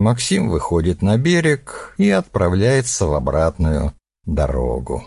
Максим выходит на берег и отправляется в обратную дорогу.